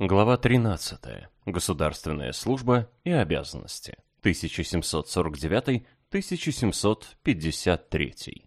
Глава 13. Государственная служба и обязанности. 1749-1753.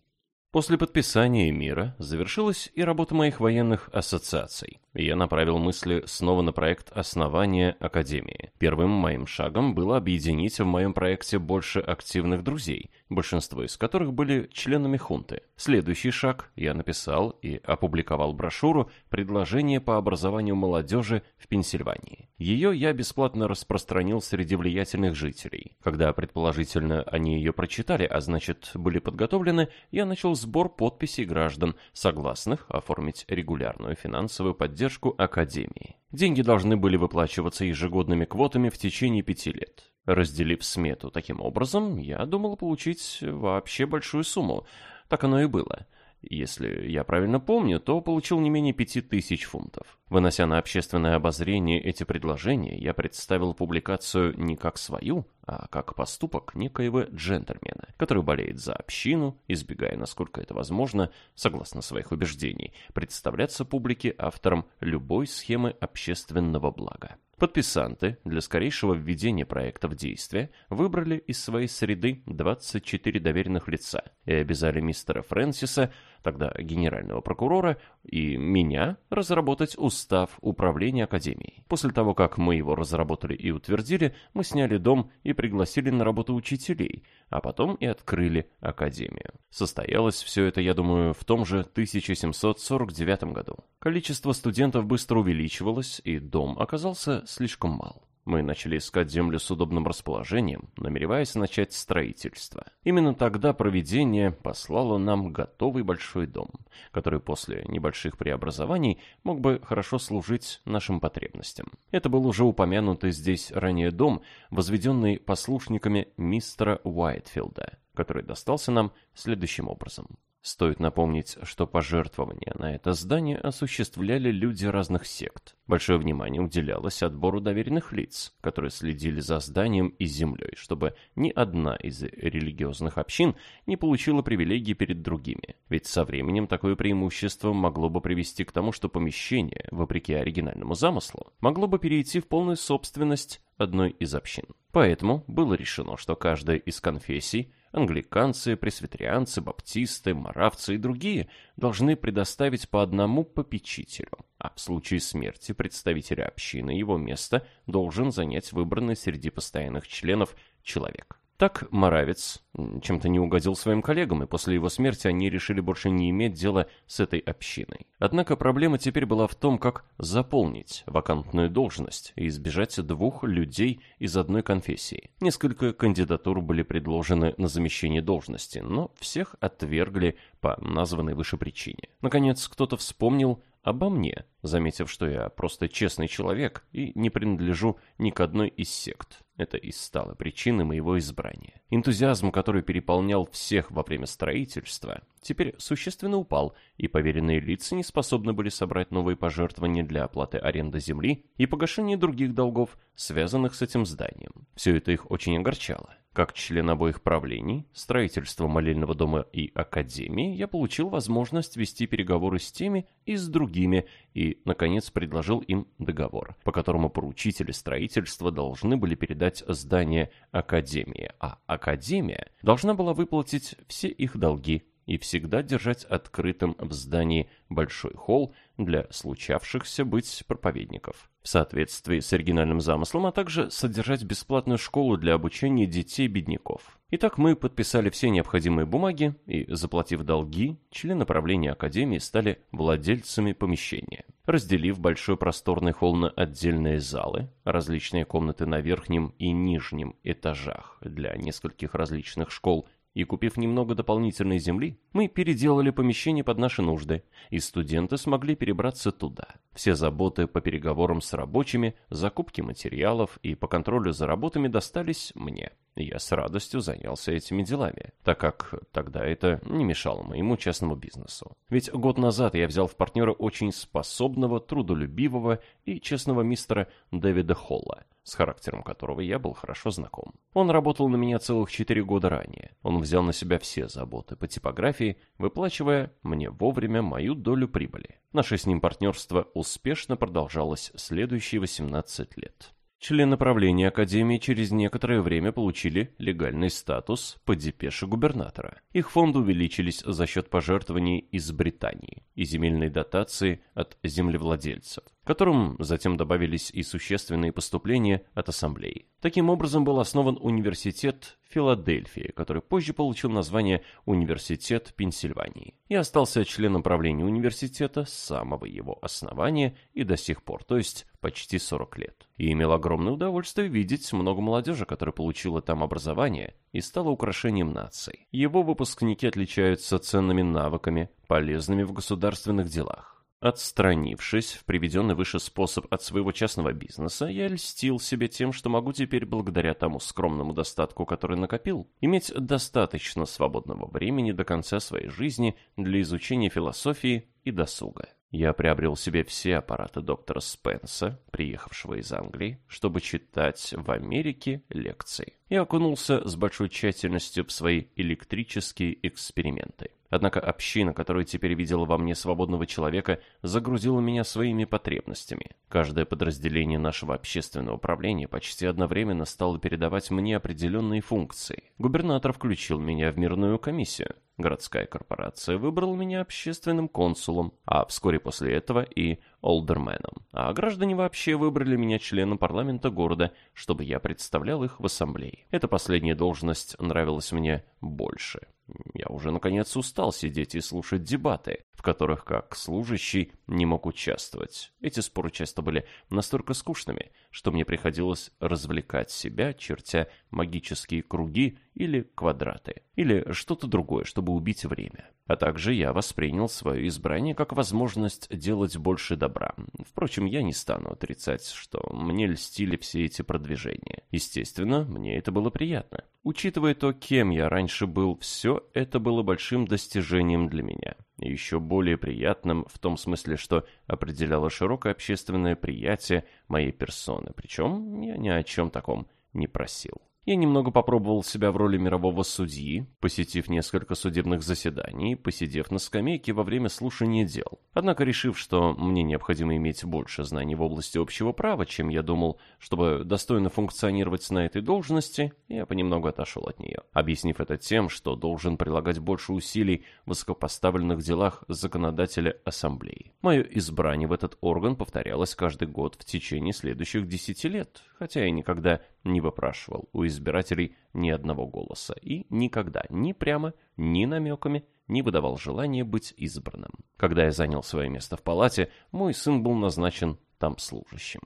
После подписания мира завершилась и работа моих военных ассоциаций. Я направил мысли снова на проект основания Академии. Первым моим шагом было объединить в моем проекте больше активных друзей, большинство из которых были членами хунты. Следующий шаг я написал и опубликовал брошюру «Предложение по образованию молодежи в Пенсильвании». Ее я бесплатно распространил среди влиятельных жителей. Когда, предположительно, они ее прочитали, а значит, были подготовлены, я начал сбор подписей граждан, согласных оформить регулярную финансовую поддержку Академии. Деньги должны были выплачиваться ежегодными квотами в течение пяти лет. Разделив смету таким образом, я думал получить вообще большую сумму. Так оно и было. Если я правильно помню, то получил не менее пяти тысяч фунтов. Вынося на общественное обозрение эти предложения, я представил публикацию не как свою, а как поступок некоего джентльмена, который болеет за общину, избегая, насколько это возможно, согласно своих убеждений, представляться публике автором любой схемы общественного блага. Подписанты для скорейшего введения проекта в действие выбрали из своей среды 24 доверенных лица и обязали мистера Фрэнсиса, тогда генерального прокурора, и меня разработать устав управления Академией. После того, как мы его разработали и утвердили, мы сняли дом и пригласили на работу учителей, а потом и открыли Академию. Состоялось все это, я думаю, в том же 1749 году. Количество студентов быстро увеличивалось, и дом оказался слишком мал. Мы начали искать землю с удобным расположением, намереваясь начать строительство. Именно тогда проведение послало нам готовый большой дом, который после небольших преобразований мог бы хорошо служить нашим потребностям. Это был уже упомянутый здесь ранее дом, возведенный послушниками мистера Уайтфилда, который достался нам следующим образом. Стоит напомнить, что пожертвования на это здание осуществляли люди разных сект. Большое внимание уделялось отбору доверенных лиц, которые следили за зданием и землей, чтобы ни одна из религиозных общин не получила привилегий перед другими. Ведь со временем такое преимущество могло бы привести к тому, что помещение, вопреки оригинальному замыслу, могло бы перейти в полную собственность одной из общин. Поэтому было решено, что каждая из конфессий англиканцы, пресвитерианцы, баптисты, маравцы и другие должны предоставить по одному попечителю, а в случае смерти представителя общины его место должен занять выбранный среди постоянных членов человек. Так Моравец чем-то не угодил своим коллегам, и после его смерти они решили больше не иметь дела с этой общиной. Однако проблема теперь была в том, как заполнить вакантную должность и избежать двух людей из одной конфессии. Несколько кандидатур были предложены на замещение должности, но всех отвергли по названной выше причине. Наконец, кто-то вспомнил обо мне, заметив, что я просто честный человек и не принадлежу ни к одной из сект. Это и стало причиной моего избрания. Энтузиазм, который переполнял всех во время строительства, теперь существенно упал, и поверенные лица не способны были собрать новые пожертвования для оплаты аренды земли и погашения других долгов, связанных с этим зданием. Все это их очень огорчало. Как член обоих правлений, строительства молельного дома и академии, я получил возможность вести переговоры с теми и с другими, и, наконец, предложил им договор, по которому поручители строительства должны были передать здание академии, а академия должна была выплатить все их долги и всегда держать открытым в здании большой холл для случавшихся быть проповедников. В соответствии с оригинальным замыслом, а также содержать бесплатную школу для обучения детей-бедняков. Итак, мы подписали все необходимые бумаги и, заплатив долги, члены правления Академии стали владельцами помещения. Разделив большой просторный холл на отдельные залы, различные комнаты на верхнем и нижнем этажах для нескольких различных школ и купив немного дополнительной земли, мы переделали помещение под наши нужды, и студенты смогли перебраться туда. Все заботы по переговорам с рабочими, закупке материалов и по контролю за работами достались мне. Я с радостью занялся этими делами, так как тогда это не мешало моему частному бизнесу. Ведь год назад я взял в партнера очень способного, трудолюбивого и честного мистера Дэвида Холла – с характером которого я был хорошо знаком. Он работал на меня целых четыре года ранее. Он взял на себя все заботы по типографии, выплачивая мне вовремя мою долю прибыли. Наше с ним партнерство успешно продолжалось следующие 18 лет. Члены правления Академии через некоторое время получили легальный статус по депеше губернатора. Их фонды увеличились за счет пожертвований из Британии и земельной дотации от землевладельцев, которым затем добавились и существенные поступления от ассамблеи. Таким образом был основан университет Филадельфии, который позже получил название Университет Пенсильвании и остался членом правления университета с самого его основания и до сих пор, то есть почти 40 лет. И имел огромное удовольствие видеть много молодежи, которая получила там образование и стала украшением нации. Его выпускники отличаются ценными навыками, полезными в государственных делах. Отстранившись в приведенный выше способ от своего частного бизнеса, я льстил себе тем, что могу теперь, благодаря тому скромному достатку, который накопил, иметь достаточно свободного времени до конца своей жизни для изучения философии и досуга. Я приобрел себе все аппараты доктора Спенса, приехавшего из Англии, чтобы читать в Америке лекции. И окунулся с большой тщательностью в свои электрические эксперименты. Однако община, которая теперь видела во мне свободного человека, загрузила меня своими потребностями. Каждое подразделение нашего общественного управления почти одновременно стало передавать мне определенные функции. Губернатор включил меня в мирную комиссию. Городская корпорация выбрала меня общественным консулом, а вскоре после этого и олдерменом. А граждане вообще выбрали меня членом парламента города, чтобы я представлял их в ассамблее. Эта последняя должность нравилась мне больше. Я уже наконец устал сидеть и слушать дебаты, в которых как служащий не мог участвовать. Эти споры часто были настолько скучными, что мне приходилось развлекать себя, чертя магические круги или квадраты, или что-то другое, чтобы убить время. А также я воспринял свое избрание как возможность делать больше добра. Впрочем, я не стану отрицать, что мне льстили все эти продвижения. Естественно, мне это было приятно. Учитывая то, кем я раньше был, все это было большим достижением для меня. И еще более приятным в том смысле, что определяло широкое общественное приятие моей персоны. Причем я ни о чем таком не просил. Я немного попробовал себя в роли мирового судьи, посетив несколько судебных заседаний, посидев на скамейке во время слушания дел. Однако, решив, что мне необходимо иметь больше знаний в области общего права, чем я думал, чтобы достойно функционировать на этой должности, я понемногу отошел от нее, объяснив это тем, что должен прилагать больше усилий в высокопоставленных делах законодателя ассамблеи. Мое избрание в этот орган повторялось каждый год в течение следующих десяти лет, хотя я никогда не выпрашивал у избирателей ни одного голоса и никогда ни прямо, ни намеками не выдавал желания быть избранным. Когда я занял свое место в палате, мой сын был назначен там служащим.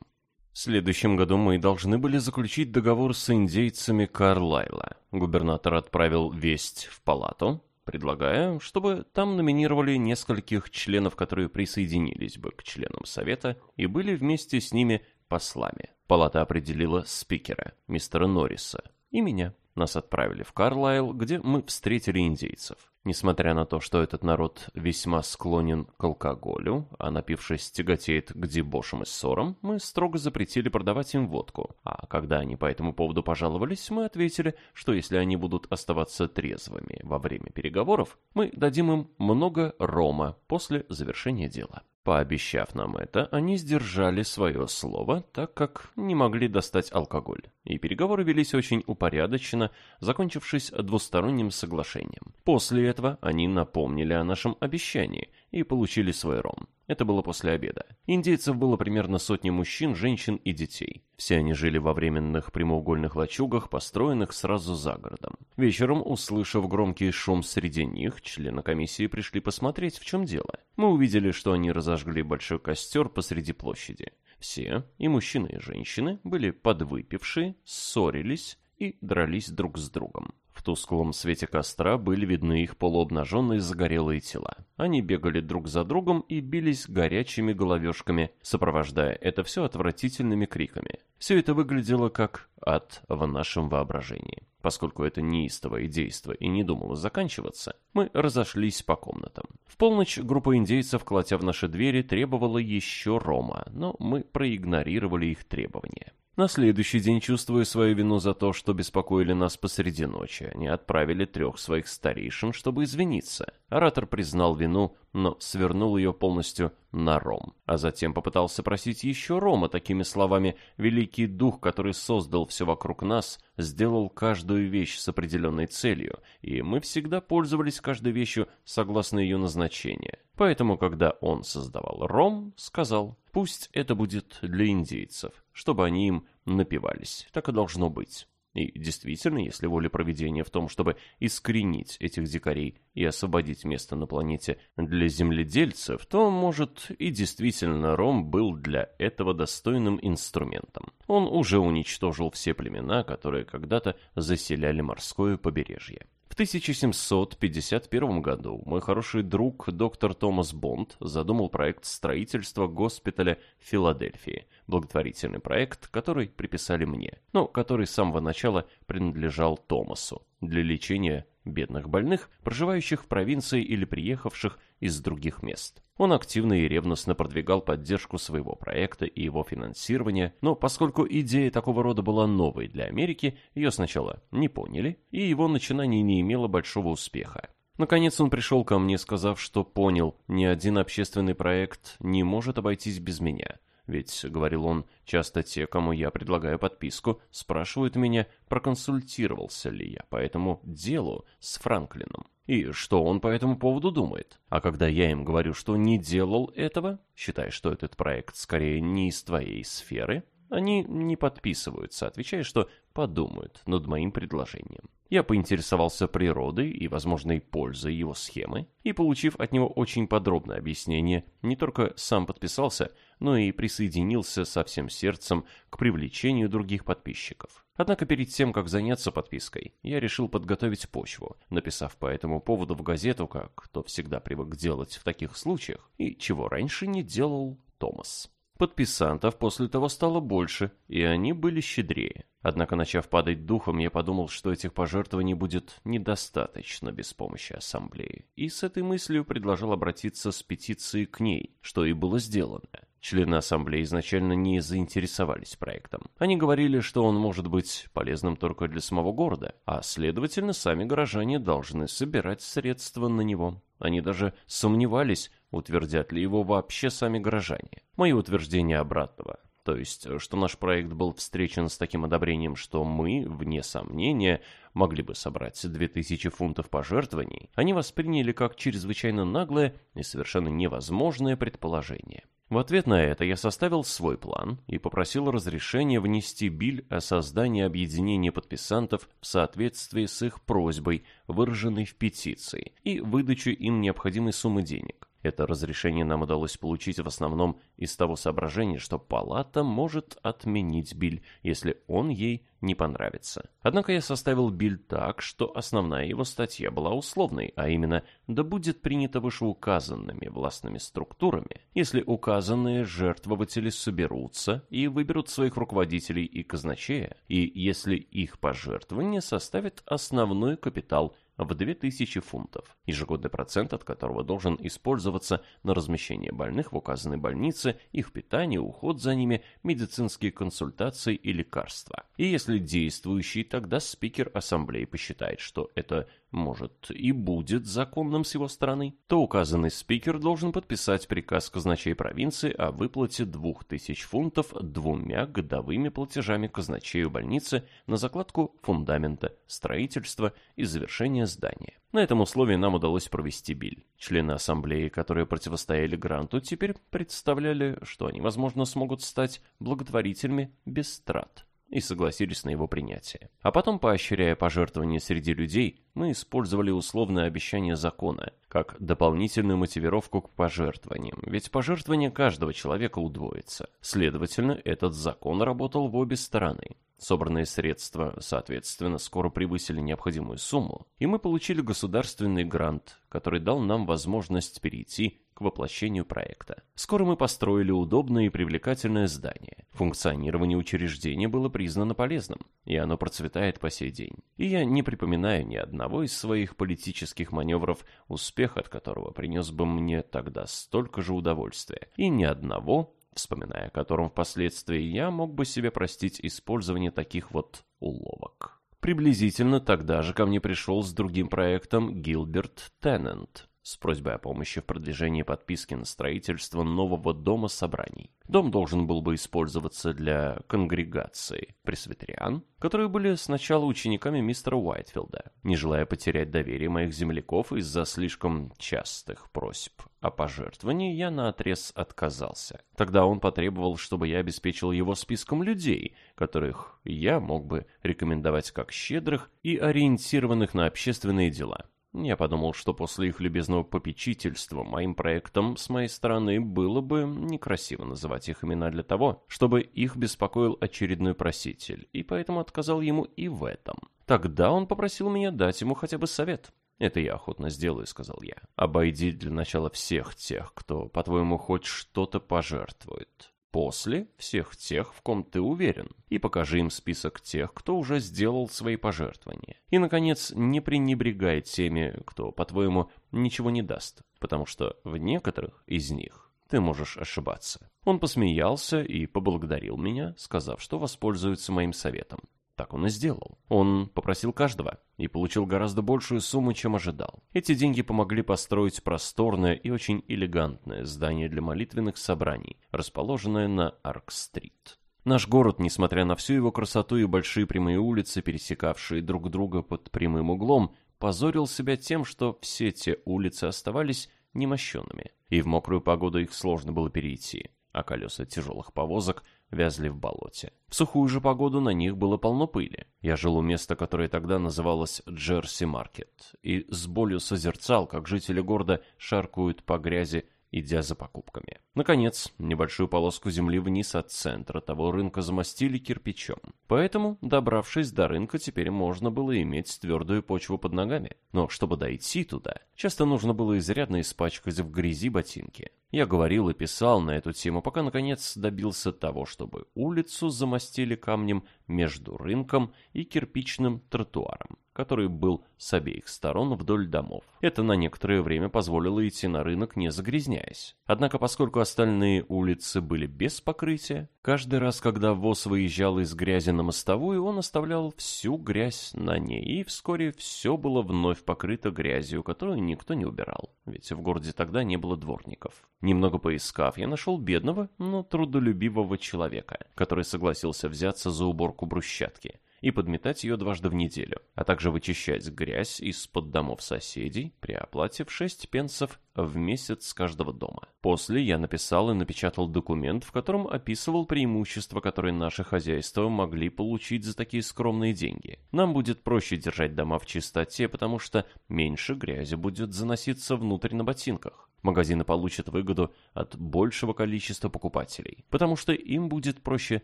В следующем году мы должны были заключить договор с индейцами Карлайла. Губернатор отправил весть в палату, предлагая, чтобы там номинировали нескольких членов, которые присоединились бы к членам Совета и были вместе с ними послами. Палата определила спикера, мистера Норриса, и меня. Нас отправили в Карлайл, где мы встретили индейцев. Несмотря на то, что этот народ весьма склонен к алкоголю, а напившись тяготеет к дебошам и ссорам, мы строго запретили продавать им водку. А когда они по этому поводу пожаловались, мы ответили, что если они будут оставаться трезвыми во время переговоров, мы дадим им много рома после завершения дела. Пообещав нам это, они сдержали свое слово, так как не могли достать алкоголь. И переговоры велись очень упорядоченно, закончившись двусторонним соглашением. После этого они напомнили о нашем обещании и получили свой ром. Это было после обеда. Индейцев было примерно сотни мужчин, женщин и детей. Все они жили во временных прямоугольных лачугах, построенных сразу за городом. Вечером, услышав громкий шум среди них, члены комиссии пришли посмотреть, в чем дело. Мы увидели, что они разожгли большой костер посреди площади. Все, и мужчины, и женщины, были подвыпившие, ссорились и дрались друг с другом тусклом свете костра были видны их полуобнаженные загорелые тела. Они бегали друг за другом и бились горячими головешками, сопровождая это все отвратительными криками. Все это выглядело как ад в нашем воображении. Поскольку это неистовое действо и не думало заканчиваться, мы разошлись по комнатам. В полночь группа индейцев, колотя в наши двери, требовала еще рома, но мы проигнорировали их требования. На следующий день, чувствуя свою вину за то, что беспокоили нас посреди ночи, они отправили трех своих старейшин, чтобы извиниться. Оратор признал вину, но свернул ее полностью на ром. А затем попытался просить еще рома такими словами «Великий Дух, который создал все вокруг нас, сделал каждую вещь с определенной целью, и мы всегда пользовались каждой вещью согласно ее назначению. Поэтому, когда он создавал ром, сказал, пусть это будет для индейцев, чтобы они им напивались. Так и должно быть. И действительно, если воля проведения в том, чтобы искоренить этих дикарей и освободить место на планете для земледельцев, то, может, и действительно Ром был для этого достойным инструментом. Он уже уничтожил все племена, которые когда-то заселяли морское побережье. В 1751 году мой хороший друг доктор Томас Бонд задумал проект строительства госпиталя Филадельфии, благотворительный проект, который приписали мне, но который с самого начала принадлежал Томасу. Для лечения бедных больных, проживающих в провинции или приехавших из других мест. Он активно и ревностно продвигал поддержку своего проекта и его финансирование, но поскольку идея такого рода была новой для Америки, ее сначала не поняли, и его начинание не имело большого успеха. Наконец он пришел ко мне, сказав, что понял, ни один общественный проект не может обойтись без меня. Ведь, говорил он, часто те, кому я предлагаю подписку, спрашивают меня, проконсультировался ли я по этому делу с Франклином. И что он по этому поводу думает? А когда я им говорю, что не делал этого, считая, что этот проект скорее не из твоей сферы, они не подписываются, отвечая, что подумают над моим предложением. Я поинтересовался природой и возможной пользой его схемы, и, получив от него очень подробное объяснение, не только сам подписался, но и присоединился со всем сердцем к привлечению других подписчиков. Однако перед тем, как заняться подпиской, я решил подготовить почву, написав по этому поводу в газету, как то всегда привык делать в таких случаях, и чего раньше не делал Томас. Подписантов после того стало больше, и они были щедрее. Однако, начав падать духом, я подумал, что этих пожертвований будет недостаточно без помощи ассамблеи, и с этой мыслью предложил обратиться с петицией к ней, что и было сделано. Члены ассамблеи изначально не заинтересовались проектом. Они говорили, что он может быть полезным только для самого города, а следовательно, сами горожане должны собирать средства на него. Они даже сомневались, утвердят ли его вообще сами горожане. Мои утверждения обратного. То есть, что наш проект был встречен с таким одобрением, что мы, вне сомнения, могли бы собрать 2000 фунтов пожертвований, они восприняли как чрезвычайно наглое и совершенно невозможное предположение. В ответ на это я составил свой план и попросил разрешения внести биль о создании объединения подписантов в соответствии с их просьбой, выраженной в петиции, и выдачу им необходимой суммы денег. Это разрешение нам удалось получить в основном из того соображения, что палата может отменить биль, если он ей не понравится. Однако я составил биль так, что основная его статья была условной, а именно «да будет принято вышеуказанными властными структурами, если указанные жертвователи соберутся и выберут своих руководителей и казначея, и если их пожертвования составят основной капитал в 2000 фунтов, ежегодный процент от которого должен использоваться на размещение больных в указанной больнице, их питание, уход за ними, медицинские консультации и лекарства. И если действующий тогда спикер ассамблеи посчитает, что это может и будет законным с его стороны, то указанный спикер должен подписать приказ казначей провинции о выплате 2000 фунтов двумя годовыми платежами казначею больницы на закладку фундамента, строительства и завершения здания. На этом условии нам удалось провести биль. Члены ассамблеи, которые противостояли гранту, теперь представляли, что они, возможно, смогут стать благотворителями без трат и согласились на его принятие. А потом, поощряя пожертвования среди людей, мы использовали условное обещание закона, как дополнительную мотивировку к пожертвованиям, ведь пожертвование каждого человека удвоится. Следовательно, этот закон работал в обе стороны. Собранные средства, соответственно, скоро превысили необходимую сумму, и мы получили государственный грант, который дал нам возможность перейти к воплощению проекта. Скоро мы построили удобное и привлекательное здание. Функционирование учреждения было признано полезным, и оно процветает по сей день. И я не припоминаю ни одного из своих политических маневров, успех от которого принес бы мне тогда столько же удовольствия, и ни одного, вспоминая о котором впоследствии я мог бы себе простить использование таких вот уловок. Приблизительно тогда же ко мне пришел с другим проектом Гилберт Теннант, с просьбой о помощи в продвижении подписки на строительство нового дома собраний. Дом должен был бы использоваться для конгрегации пресвитериан, которые были сначала учениками мистера Уайтфилда. Не желая потерять доверие моих земляков из-за слишком частых просьб о пожертвовании, я наотрез отказался. Тогда он потребовал, чтобы я обеспечил его списком людей, которых я мог бы рекомендовать как щедрых и ориентированных на общественные дела. Я подумал, что после их любезного попечительства моим проектом с моей стороны было бы некрасиво называть их имена для того, чтобы их беспокоил очередной проситель, и поэтому отказал ему и в этом. Тогда он попросил меня дать ему хотя бы совет. «Это я охотно сделаю», — сказал я. «Обойди для начала всех тех, кто, по-твоему, хоть что-то пожертвует после всех тех, в ком ты уверен, и покажи им список тех, кто уже сделал свои пожертвования. И, наконец, не пренебрегай теми, кто, по-твоему, ничего не даст, потому что в некоторых из них ты можешь ошибаться. Он посмеялся и поблагодарил меня, сказав, что воспользуется моим советом. Так он и сделал. Он попросил каждого и получил гораздо большую сумму, чем ожидал. Эти деньги помогли построить просторное и очень элегантное здание для молитвенных собраний, расположенное на Арк-стрит. Наш город, несмотря на всю его красоту и большие прямые улицы, пересекавшие друг друга под прямым углом, позорил себя тем, что все те улицы оставались немощенными, и в мокрую погоду их сложно было перейти, а колеса тяжелых повозок вязли в болоте. В сухую же погоду на них было полно пыли. Я жил у места, которое тогда называлось Джерси-маркет, и с болью созерцал, как жители города шаркают по грязи идя за покупками. Наконец, небольшую полоску земли вниз от центра того рынка замостили кирпичом. Поэтому, добравшись до рынка, теперь можно было иметь твердую почву под ногами. Но чтобы дойти туда, часто нужно было изрядно испачкать в грязи ботинки. Я говорил и писал на эту тему, пока, наконец, добился того, чтобы улицу замостили камнем между рынком и кирпичным тротуаром который был с обеих сторон вдоль домов. Это на некоторое время позволило идти на рынок, не загрязняясь. Однако, поскольку остальные улицы были без покрытия, каждый раз, когда ВОЗ выезжал из грязи на мостовую, он оставлял всю грязь на ней, и вскоре все было вновь покрыто грязью, которую никто не убирал, ведь в городе тогда не было дворников. Немного поискав, я нашел бедного, но трудолюбивого человека, который согласился взяться за уборку брусчатки и подметать ее дважды в неделю, а также вычищать грязь из-под домов соседей при оплате в 6 пенсов в месяц с каждого дома. После я написал и напечатал документ, в котором описывал преимущества, которые наши хозяйства могли получить за такие скромные деньги. Нам будет проще держать дома в чистоте, потому что меньше грязи будет заноситься внутрь на ботинках. Магазины получат выгоду от большего количества покупателей, потому что им будет проще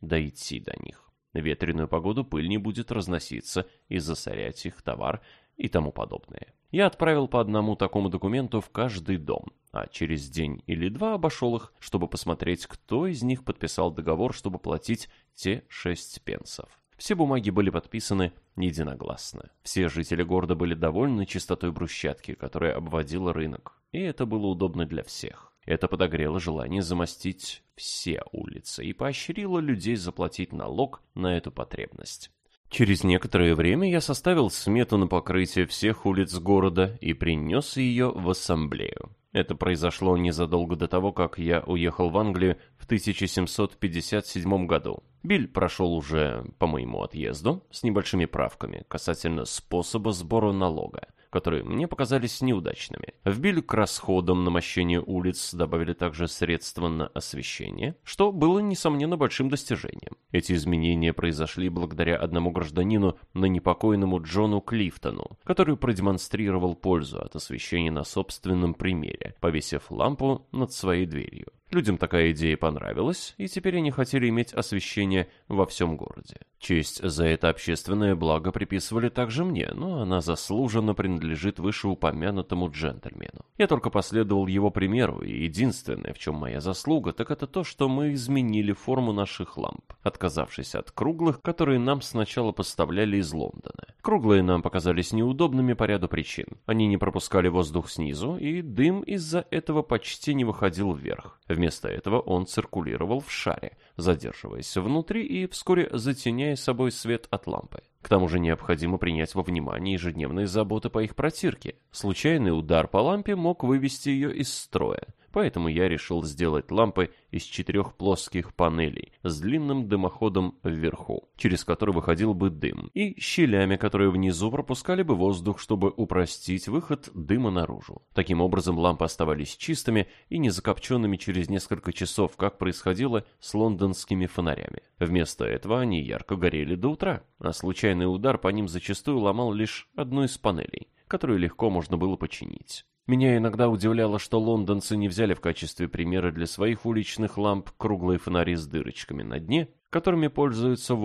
дойти до них. На ветреную погоду пыль не будет разноситься и засорять их товар и тому подобное. Я отправил по одному такому документу в каждый дом, а через день или два обошел их, чтобы посмотреть, кто из них подписал договор, чтобы платить те шесть пенсов. Все бумаги были подписаны единогласно. Все жители города были довольны чистотой брусчатки, которая обводила рынок, и это было удобно для всех. Это подогрело желание замостить все улицы и поощрило людей заплатить налог на эту потребность. Через некоторое время я составил смету на покрытие всех улиц города и принес ее в ассамблею. Это произошло незадолго до того, как я уехал в Англию в 1757 году. Биль прошел уже по моему отъезду с небольшими правками касательно способа сбора налога которые мне показались неудачными. Вбили к расходам на мощение улиц добавили также средства на освещение, что было, несомненно, большим достижением. Эти изменения произошли благодаря одному гражданину, на непокойному Джону Клифтону, который продемонстрировал пользу от освещения на собственном примере, повесив лампу над своей дверью. Людям такая идея понравилась, и теперь они хотели иметь освещение во всем городе. Честь за это общественное благо приписывали также мне, но она заслуженно принадлежит вышеупомянутому джентльмену. Я только последовал его примеру, и единственное, в чем моя заслуга, так это то, что мы изменили форму наших ламп, отказавшись от круглых, которые нам сначала поставляли из Лондона. Круглые нам показались неудобными по ряду причин. Они не пропускали воздух снизу, и дым из-за этого почти не выходил вверх. Вместо этого он циркулировал в шаре, задерживаясь внутри и вскоре затеняя собой свет от лампы. К тому же необходимо принять во внимание ежедневные заботы по их протирке. Случайный удар по лампе мог вывести ее из строя поэтому я решил сделать лампы из четырех плоских панелей с длинным дымоходом вверху, через который выходил бы дым, и щелями, которые внизу пропускали бы воздух, чтобы упростить выход дыма наружу. Таким образом, лампы оставались чистыми и не закопченными через несколько часов, как происходило с лондонскими фонарями. Вместо этого они ярко горели до утра, а случайный удар по ним зачастую ломал лишь одну из панелей, которую легко можно было починить. Меня иногда удивляло, что лондонцы не взяли в качестве примера для своих уличных ламп круглые фонари с дырочками на дне, которыми пользуются в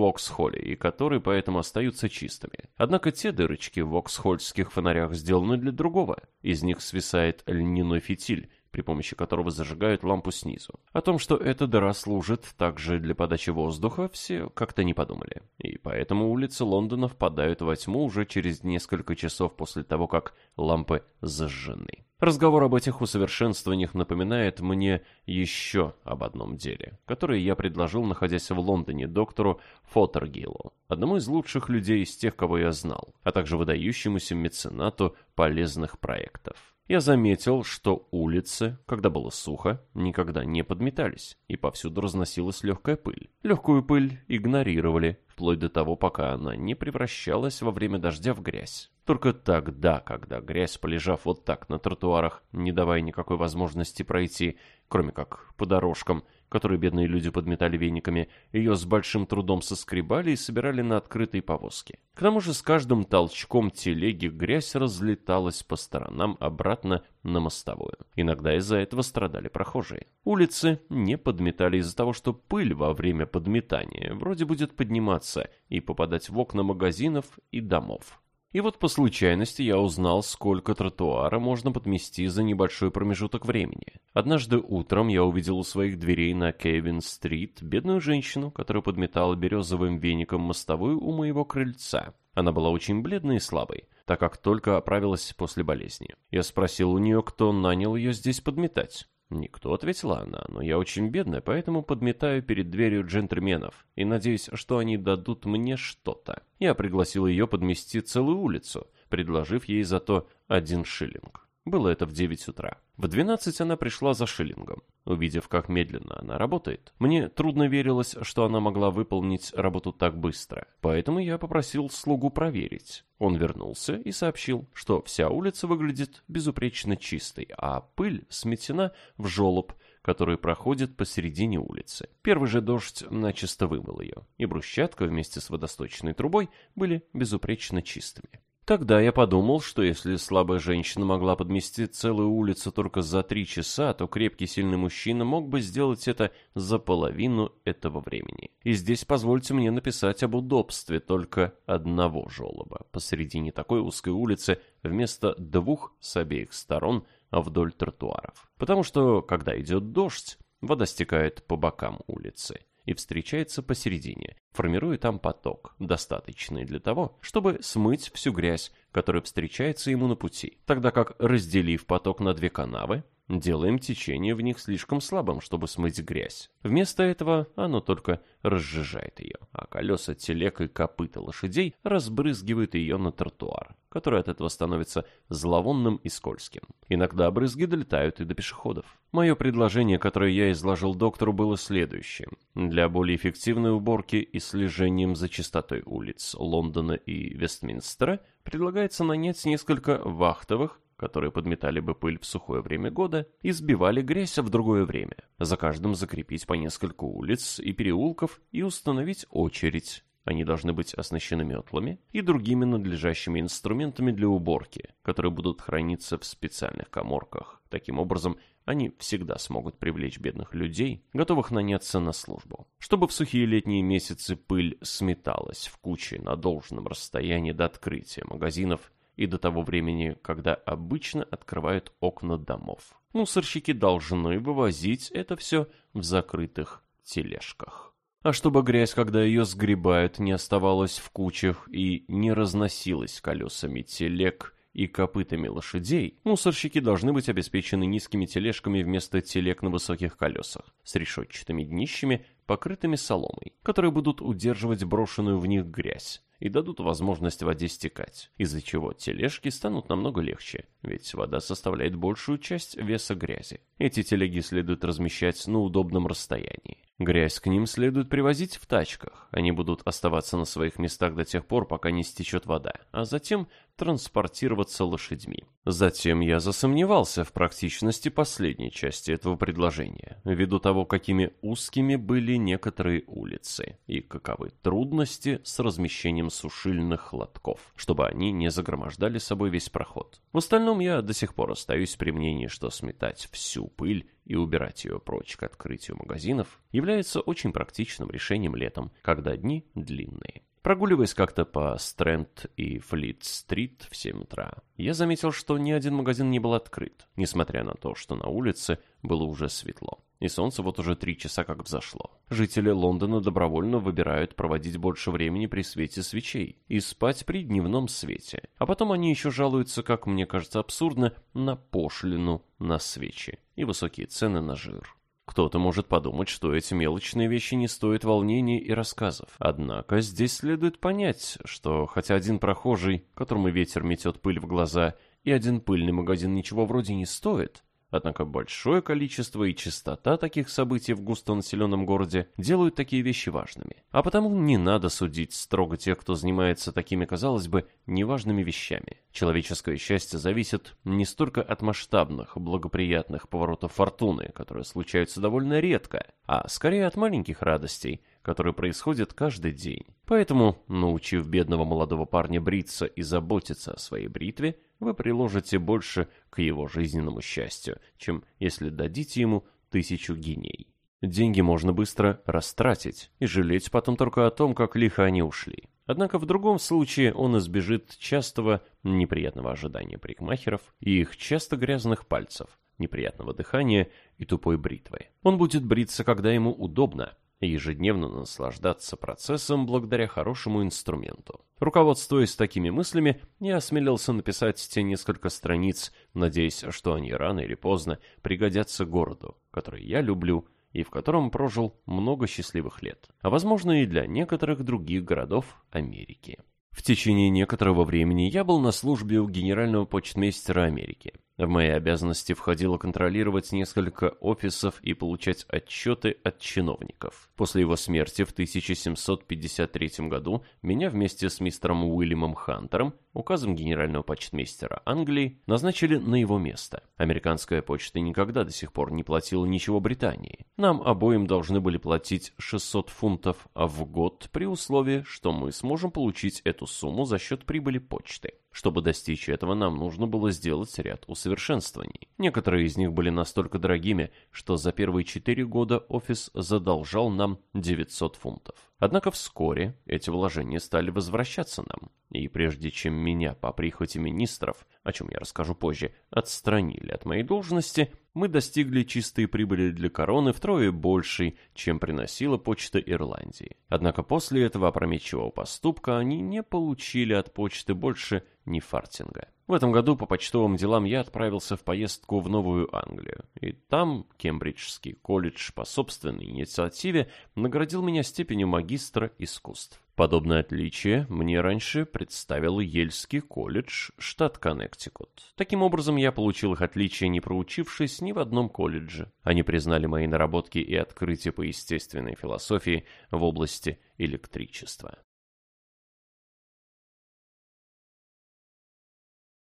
и которые поэтому остаются чистыми. Однако те дырочки в оксхольских фонарях сделаны для другого. Из них свисает льняной фитиль, при помощи которого зажигают лампу снизу. О том, что эта дыра служит также для подачи воздуха, все как-то не подумали. И поэтому улицы Лондона впадают во тьму уже через несколько часов после того, как лампы зажжены. Разговор об этих усовершенствованиях напоминает мне еще об одном деле, которое я предложил, находясь в Лондоне, доктору Фотергилу, одному из лучших людей из тех, кого я знал, а также выдающемуся меценату полезных проектов. Я заметил, что улицы, когда было сухо, никогда не подметались, и повсюду разносилась легкая пыль. Легкую пыль игнорировали, вплоть до того, пока она не превращалась во время дождя в грязь. Только тогда, когда грязь, полежав вот так на тротуарах, не давая никакой возможности пройти, кроме как по дорожкам, которые бедные люди подметали вениками, ее с большим трудом соскребали и собирали на открытой повозке. К тому же с каждым толчком телеги грязь разлеталась по сторонам обратно на мостовую. Иногда из-за этого страдали прохожие. Улицы не подметали из-за того, что пыль во время подметания вроде будет подниматься и попадать в окна магазинов и домов. И вот по случайности я узнал, сколько тротуара можно подмести за небольшой промежуток времени. Однажды утром я увидел у своих дверей на Кевин-стрит бедную женщину, которая подметала березовым веником мостовую у моего крыльца. Она была очень бледной и слабой, так как только оправилась после болезни. Я спросил у нее, кто нанял ее здесь подметать. «Никто», — ответила она, — «но я очень бедная, поэтому подметаю перед дверью джентльменов и надеюсь, что они дадут мне что-то». Я пригласил ее подмести целую улицу, предложив ей зато один шиллинг. Было это в 9 утра. В 12 она пришла за шиллингом. Увидев, как медленно она работает, мне трудно верилось, что она могла выполнить работу так быстро. Поэтому я попросил слугу проверить. Он вернулся и сообщил, что вся улица выглядит безупречно чистой, а пыль сметена в желоб, который проходит посередине улицы. Первый же дождь начисто вымыл ее, и брусчатка вместе с водосточной трубой были безупречно чистыми. Тогда я подумал, что если слабая женщина могла подмести целую улицу только за три часа, то крепкий сильный мужчина мог бы сделать это за половину этого времени. И здесь позвольте мне написать об удобстве только одного желоба посредине такой узкой улицы вместо двух с обеих сторон вдоль тротуаров. Потому что, когда идет дождь, вода стекает по бокам улицы и встречается посередине, формируя там поток, достаточный для того, чтобы смыть всю грязь, которая встречается ему на пути, тогда как, разделив поток на две канавы, делаем течение в них слишком слабым, чтобы смыть грязь. Вместо этого оно только разжижает ее, а колеса телег и копыта лошадей разбрызгивают ее на тротуар, который от этого становится зловонным и скользким. Иногда брызги долетают и до пешеходов. Мое предложение, которое я изложил доктору, было следующим. Для более эффективной уборки и слежением за чистотой улиц Лондона и Вестминстера предлагается нанять несколько вахтовых которые подметали бы пыль в сухое время года, и сбивали грязь в другое время. За каждым закрепить по несколько улиц и переулков и установить очередь. Они должны быть оснащены метлами и другими надлежащими инструментами для уборки, которые будут храниться в специальных коморках. Таким образом, они всегда смогут привлечь бедных людей, готовых наняться на службу. Чтобы в сухие летние месяцы пыль сметалась в куче на должном расстоянии до открытия магазинов и до того времени, когда обычно открывают окна домов. Мусорщики должны вывозить это все в закрытых тележках. А чтобы грязь, когда ее сгребают, не оставалась в кучах и не разносилась колесами телег и копытами лошадей, мусорщики должны быть обеспечены низкими тележками вместо телег на высоких колесах, с решетчатыми днищами, покрытыми соломой, которые будут удерживать брошенную в них грязь и дадут возможность воде стекать, из-за чего тележки станут намного легче, ведь вода составляет большую часть веса грязи. Эти телеги следует размещать на удобном расстоянии. Грязь к ним следует привозить в тачках. Они будут оставаться на своих местах до тех пор, пока не стечет вода, а затем транспортироваться лошадьми. Затем я засомневался в практичности последней части этого предложения, ввиду того, какими узкими были некоторые улицы и каковы трудности с размещением сушильных лотков, чтобы они не загромождали собой весь проход. В остальном я до сих пор остаюсь при мнении, что сметать всю пыль и убирать ее прочь к открытию магазинов является очень практичным решением летом, когда дни длинные. Прогуливаясь как-то по Стрэнд и Флит-стрит в 7 утра, я заметил, что ни один магазин не был открыт, несмотря на то, что на улице было уже светло. И солнце вот уже три часа как взошло. Жители Лондона добровольно выбирают проводить больше времени при свете свечей и спать при дневном свете. А потом они еще жалуются, как мне кажется абсурдно, на пошлину на свечи и высокие цены на жир. Кто-то может подумать, что эти мелочные вещи не стоят волнений и рассказов. Однако здесь следует понять, что хотя один прохожий, которому ветер метет пыль в глаза, и один пыльный магазин ничего вроде не стоит, Однако большое количество и частота таких событий в густонаселенном городе делают такие вещи важными. А потому не надо судить строго тех, кто занимается такими, казалось бы, неважными вещами. Человеческое счастье зависит не столько от масштабных, благоприятных поворотов фортуны, которые случаются довольно редко, а скорее от маленьких радостей, которые происходят каждый день. Поэтому, научив бедного молодого парня бриться и заботиться о своей бритве, вы приложите больше к его жизненному счастью, чем если дадите ему тысячу гиней. Деньги можно быстро растратить и жалеть потом только о том, как лихо они ушли. Однако в другом случае он избежит частого неприятного ожидания парикмахеров и их часто грязных пальцев, неприятного дыхания и тупой бритвы. Он будет бриться, когда ему удобно, ежедневно наслаждаться процессом благодаря хорошему инструменту. Руководствуясь такими мыслями, я осмелился написать те несколько страниц, надеясь, что они рано или поздно пригодятся городу, который я люблю и в котором прожил много счастливых лет, а возможно и для некоторых других городов Америки. В течение некоторого времени я был на службе у генерального почтмейстера Америки. В мои обязанности входило контролировать несколько офисов и получать отчеты от чиновников. После его смерти в 1753 году меня вместе с мистером Уильямом Хантером, указом генерального почтмейстера Англии, назначили на его место. Американская почта никогда до сих пор не платила ничего Британии. Нам обоим должны были платить 600 фунтов в год при условии, что мы сможем получить эту сумму за счет прибыли почты. Чтобы достичь этого, нам нужно было сделать ряд усовершенствований. Некоторые из них были настолько дорогими, что за первые четыре года офис задолжал нам 900 фунтов. Однако вскоре эти вложения стали возвращаться нам, и прежде чем меня по прихоти министров, о чем я расскажу позже, отстранили от моей должности, мы достигли чистой прибыли для короны втрое большей, чем приносила почта Ирландии. Однако после этого опрометчивого поступка они не получили от почты больше ни фартинга. В этом году по почтовым делам я отправился в поездку в Новую Англию, и там Кембриджский колледж по собственной инициативе наградил меня степенью магистра искусств. Подобное отличие мне раньше представил Ельский колледж, штат Коннектикут. Таким образом, я получил их отличие, не проучившись ни в одном колледже. Они признали мои наработки и открытия по естественной философии в области электричества.